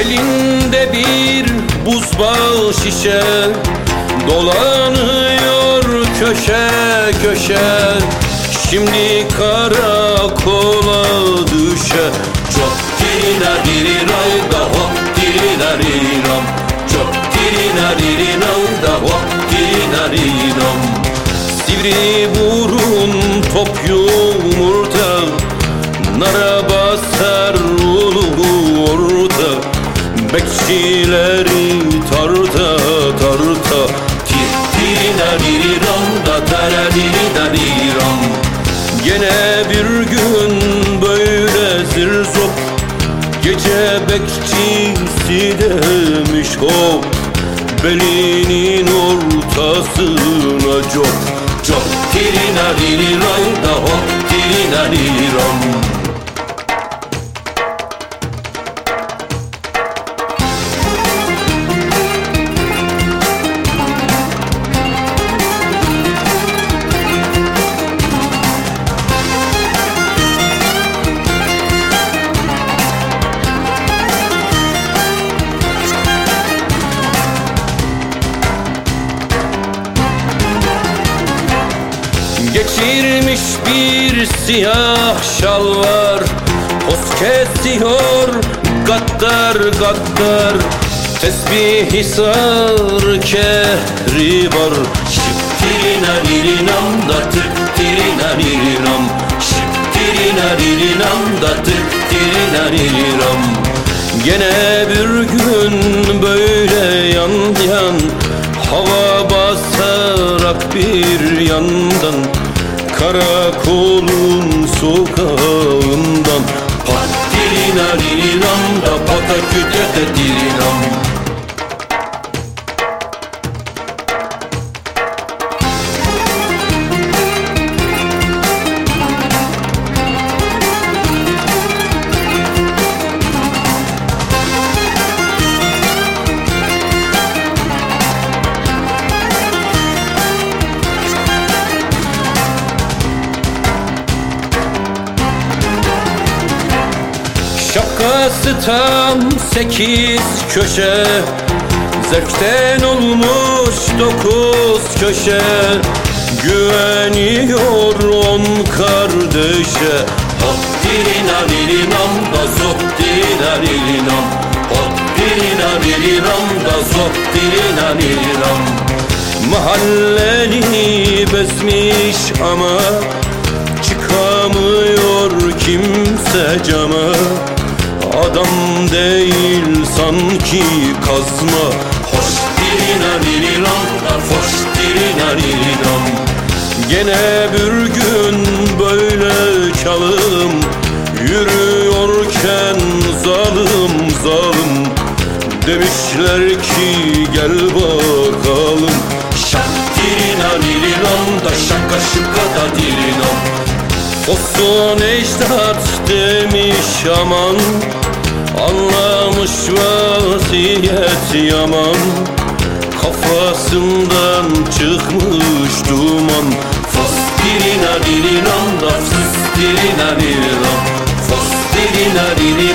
Elinde bir buzbağı şişe Dolanıyor köşe köşe Şimdi karakola düşe. Çok dirina dirinay da hop dirina dirinam Çok dirina dirinam da hop dirina dirinam Sivri burun top yumurta. Nara basar ulu orta. Bekçileri tarta tarta zirzop Gece bekçisi demiş hop. Belinin ortasına cop Cop tirina diriram da hop. Tirina Geçirmiş bir siyah şalvar Poz kesiyor gattar gattar Tesbih sar kehri var Şiptirina dirinam da tık tirina dirinam Şiptirina dirinam da tık tirina dirinam Gene bir gün böyle yan yan Hava basarak bir yandan Karakolun sokağından Şapkası tam sekiz köşe Zevkten olmuş dokuz köşe. Güveniyor on kardeşe. Hop dirina dirinam da zop dirina dirinam Hop dirina dirinam da zop dirina dirinam Mahalleni bezmiş ama Çıkamıyor kimse cama Adam değil sanki kazma. Hoş dirina diriram da foş dirina diriram Gene bir gün böyle çalım Yürüyorken zalim zalim. Demişler ki gel bakalım. Şak dirina diriram da şaka şıka da dirinam Olsun ecdat demiş aman Anlamış vaziyet yaman. Kafasından çıkmış duman. Fos dirina dirinam da fıs dirina dirinam Fos dirina dirinam